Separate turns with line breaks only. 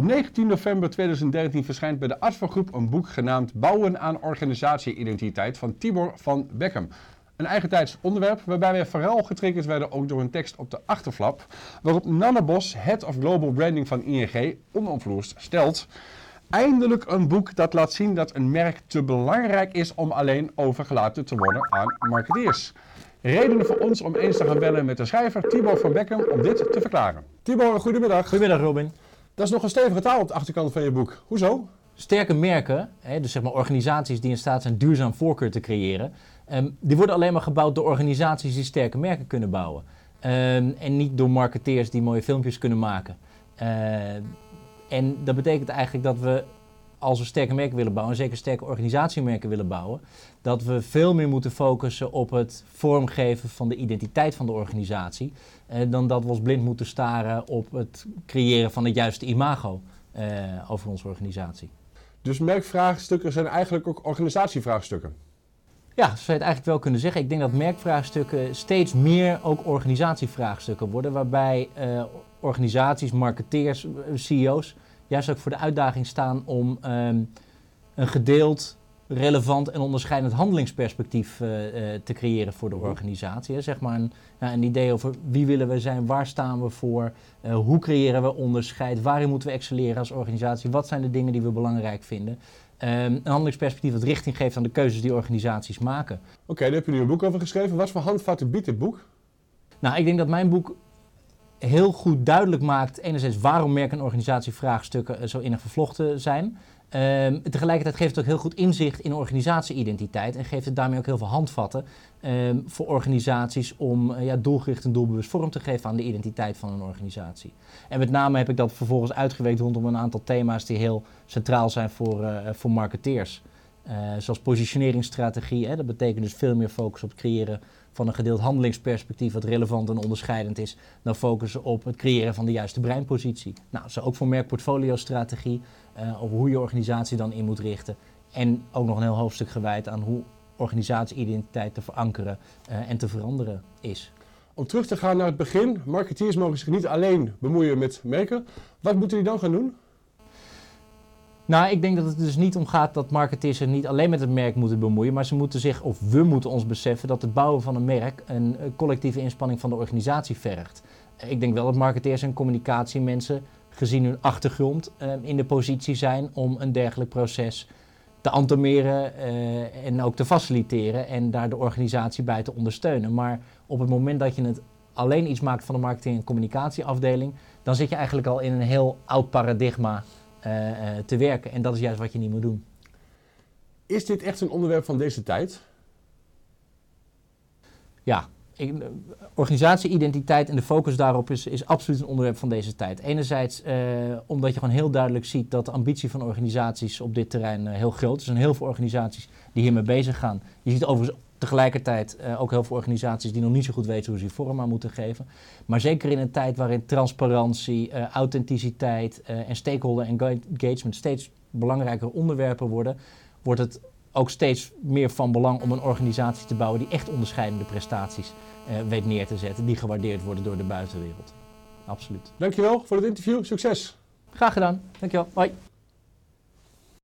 Op 19 november 2013 verschijnt bij de Advergroep een boek genaamd Bouwen aan organisatieidentiteit van Tibor van Beckham. Een eigentijds onderwerp waarbij wij vooral getriggerd werden ook door een tekst op de achterflap, waarop Nanne Bos, Head of Global Branding van ING, onomvloerst stelt... Eindelijk een boek dat laat zien dat een merk te belangrijk is om alleen overgelaten te worden aan marketeers. Redenen voor ons om eens te gaan bellen met de schrijver Tibor van Beckham om dit te verklaren. Tibor, goedemiddag.
Goedemiddag Robin.
Dat is nog een stevige taal op de achterkant van je boek. Hoezo?
Sterke merken, hè, dus zeg maar organisaties die in staat zijn duurzaam voorkeur te creëren, ehm, die worden alleen maar gebouwd door organisaties die sterke merken kunnen bouwen. Ehm, en niet door marketeers die mooie filmpjes kunnen maken. Ehm, en dat betekent eigenlijk dat we, als we sterke merken willen bouwen, en zeker sterke organisatiemerken willen bouwen, dat we veel meer moeten focussen op het vormgeven van de identiteit van de organisatie, eh, dan dat we ons blind moeten staren op het creëren van het juiste imago eh, over onze organisatie.
Dus merkvraagstukken zijn eigenlijk ook organisatievraagstukken?
Ja, zo zou je het eigenlijk wel kunnen zeggen. Ik denk dat merkvraagstukken steeds meer ook organisatievraagstukken worden, waarbij uh, organisaties, marketeers, eh, CEO's juist ook voor de uitdaging staan om um, een gedeeld, relevant en onderscheidend handelingsperspectief uh, uh, te creëren voor de mhm. organisatie. Hè. Zeg maar een, ja, een, idee over wie willen we zijn, waar staan we voor, uh, hoe creëren we onderscheid, waarin moeten we excelleren als organisatie, wat zijn de dingen die we belangrijk vinden. Um, een handelingsperspectief dat richting geeft aan de keuzes die organisaties maken.
Oké, okay, daar heb je nu een boek over geschreven. Wat voor handvatten biedt dit boek?
Nou, ik denk dat mijn boek heel goed duidelijk maakt, enerzijds waarom merk- en organisatievraagstukken zo innig vervlochten zijn. Um, tegelijkertijd geeft het ook heel goed inzicht in organisatieidentiteit en geeft het daarmee ook heel veel handvatten um, voor organisaties om uh, ja, doelgericht en doelbewust vorm te geven aan de identiteit van een organisatie. En met name heb ik dat vervolgens uitgewerkt rondom een aantal thema's die heel centraal zijn voor, uh, voor marketeers. Uh, zoals positioneringsstrategie, hè, dat betekent dus veel meer focus op het creëren van een gedeeld handelingsperspectief wat relevant en onderscheidend is, dan focussen op het creëren van de juiste breinpositie. Nou, zo ook voor merkportfolio-strategie, uh, over hoe je organisatie dan in moet richten. En ook nog een heel hoofdstuk gewijd aan hoe organisatieidentiteit te verankeren uh, en te veranderen is.
Om terug te gaan naar het begin, marketeers mogen zich niet alleen bemoeien met merken. Wat moeten die dan gaan doen?
Nou, ik denk dat het dus niet om gaat dat marketeers zich niet alleen met het merk moeten bemoeien, maar ze moeten zich, of we moeten ons beseffen, dat het bouwen van een merk een collectieve inspanning van de organisatie vergt. Ik denk wel dat marketeers en communicatiemensen, gezien hun achtergrond, in de positie zijn om een dergelijk proces te antomeren uh, en ook te faciliteren en daar de organisatie bij te ondersteunen. Maar op het moment dat je het alleen iets maakt van de marketing- en communicatieafdeling, dan zit je eigenlijk al in een heel oud paradigma te werken. En dat is juist wat je niet moet doen.
Is dit echt een onderwerp van deze tijd?
Ja, organisatieidentiteit en de focus daarop is, is absoluut een onderwerp van deze tijd. Enerzijds uh, omdat je gewoon heel duidelijk ziet dat de ambitie van organisaties op dit terrein heel groot is. Er zijn heel veel organisaties die hiermee bezig gaan. Je ziet overigens tegelijkertijd uh, ook heel veel organisaties die nog niet zo goed weten hoe ze vorm aan moeten geven. Maar zeker in een tijd waarin transparantie, authenticiteit en stakeholder engagement steeds belangrijker onderwerpen worden, wordt het ook steeds meer van belang om een organisatie te bouwen die echt onderscheidende prestaties uh, weet neer te zetten, die gewaardeerd worden door de buitenwereld. Absoluut.
Dankjewel voor het interview. Succes.
Graag gedaan. Dankjewel. Hoi.